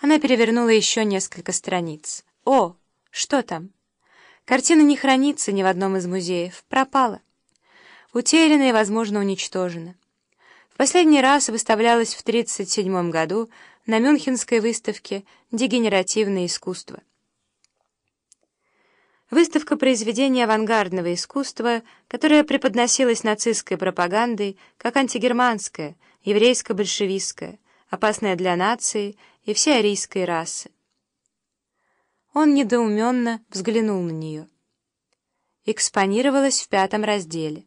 Она перевернула еще несколько страниц. «О, что там?» Картина не хранится ни в одном из музеев. Пропала. Утеряна и, возможно, уничтожена. В последний раз выставлялась в 1937 году на Мюнхенской выставке «Дегенеративное искусство». Выставка произведений авангардного искусства, которая преподносилась нацистской пропагандой как антигерманская, еврейско-большевистская, опасная для нации и всей арийской расы. Он недоуменно взглянул на нее. Экспонировалась в пятом разделе.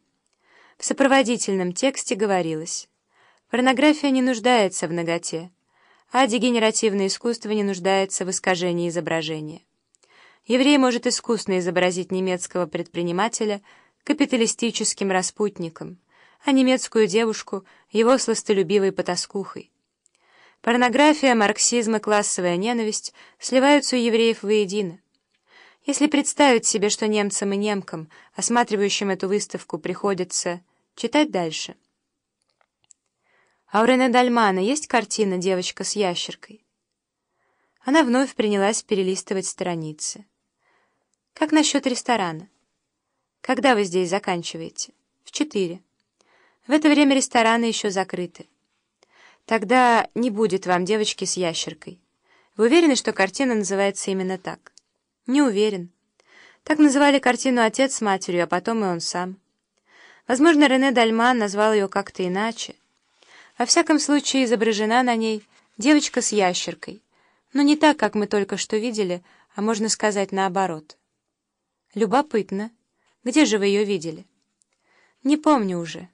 В сопроводительном тексте говорилось «Порнография не нуждается в ноготе, а дегенеративное искусство не нуждается в искажении изображения». Еврей может искусно изобразить немецкого предпринимателя капиталистическим распутником, а немецкую девушку — его сластолюбивой потаскухой. Порнография, марксизм и классовая ненависть сливаются у евреев воедино. Если представить себе, что немцам и немкам, осматривающим эту выставку, приходится читать дальше. А у Рене Дальмана есть картина «Девочка с ящеркой»? Она вновь принялась перелистывать страницы. Как насчет ресторана? Когда вы здесь заканчиваете? В четыре. В это время рестораны еще закрыты. Тогда не будет вам девочки с ящеркой. Вы уверены, что картина называется именно так? Не уверен. Так называли картину отец с матерью, а потом и он сам. Возможно, Рене Дальман назвал ее как-то иначе. Во всяком случае, изображена на ней девочка с ящеркой, но не так, как мы только что видели, а можно сказать наоборот. Любопытно. Где же вы ее видели? Не помню уже.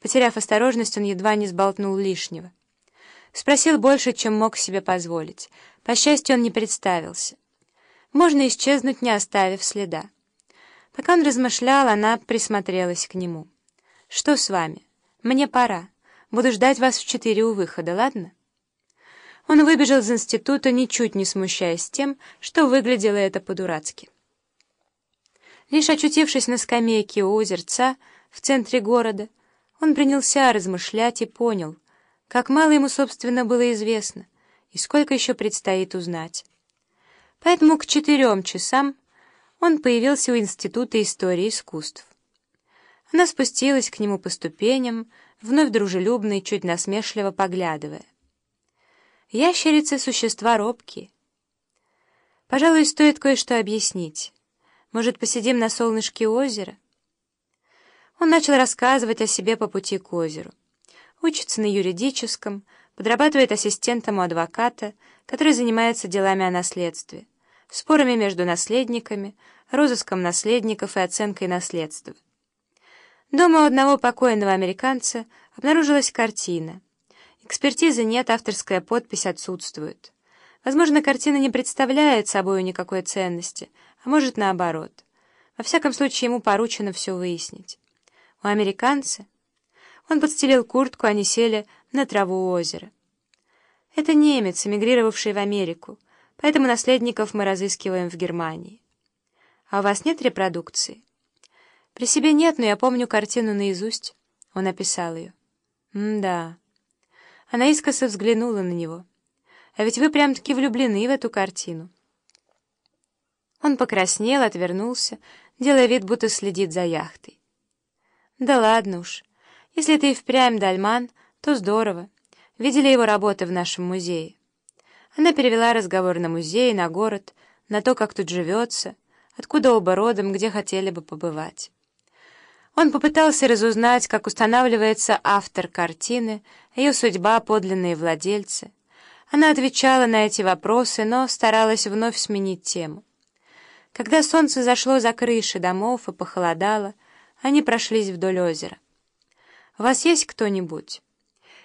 Потеряв осторожность, он едва не сболтнул лишнего. Спросил больше, чем мог себе позволить. По счастью, он не представился. Можно исчезнуть, не оставив следа. Пока он размышлял, она присмотрелась к нему. «Что с вами? Мне пора. Буду ждать вас в четыре у выхода, ладно?» Он выбежал из института, ничуть не смущаясь тем, что выглядело это по-дурацки. Лишь очутившись на скамейке у озерца в центре города, он принялся размышлять и понял, как мало ему, собственно, было известно, и сколько еще предстоит узнать. Поэтому к четырем часам он появился у Института истории искусств. Она спустилась к нему по ступеням, вновь дружелюбно и чуть насмешливо поглядывая. Ящерицы — существа робкие. Пожалуй, стоит кое-что объяснить. Может, посидим на солнышке озера?» Он начал рассказывать о себе по пути к озеру. Учится на юридическом, подрабатывает ассистентом у адвоката, который занимается делами о наследстве, спорами между наследниками, розыском наследников и оценкой наследства. Дома у одного покойного американца обнаружилась картина. Экспертизы нет, авторская подпись отсутствует. Возможно, картина не представляет собой никакой ценности, а может, наоборот. Во всяком случае, ему поручено все выяснить. У американца... Он подстелил куртку, они сели на траву озера. Это немец, эмигрировавший в Америку, поэтому наследников мы разыскиваем в Германии. А у вас нет репродукции? При себе нет, но я помню картину наизусть. Он описал ее. М-да. Она искоса взглянула на него. А ведь вы прям-таки влюблены в эту картину. Он покраснел, отвернулся, делая вид, будто следит за яхтой. «Да ладно уж. Если ты и впрямь дальман, то здорово. Видели его работы в нашем музее?» Она перевела разговор на музей, на город, на то, как тут живется, откуда оба родом, где хотели бы побывать. Он попытался разузнать, как устанавливается автор картины, ее судьба, подлинные владельцы. Она отвечала на эти вопросы, но старалась вновь сменить тему. Когда солнце зашло за крыши домов и похолодало, они прошлись вдоль озера. «У вас есть кто-нибудь?»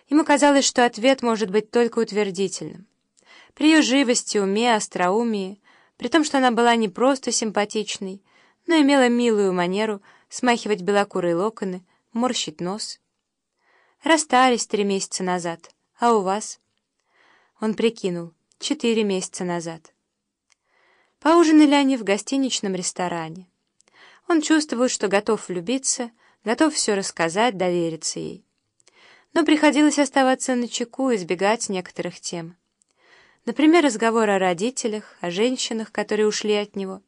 Ему казалось, что ответ может быть только утвердительным. При ее живости, уме, остроумии, при том, что она была не просто симпатичной, но имела милую манеру смахивать белокурые локоны, морщить нос. Расстались три месяца назад, а у вас? Он прикинул, четыре месяца назад. Поужинали они в гостиничном ресторане. Он чувствовал, что готов влюбиться, готов все рассказать, довериться ей. Но приходилось оставаться на чеку, избегать некоторых тем. Например, разговоры о родителях, о женщинах, которые ушли от него.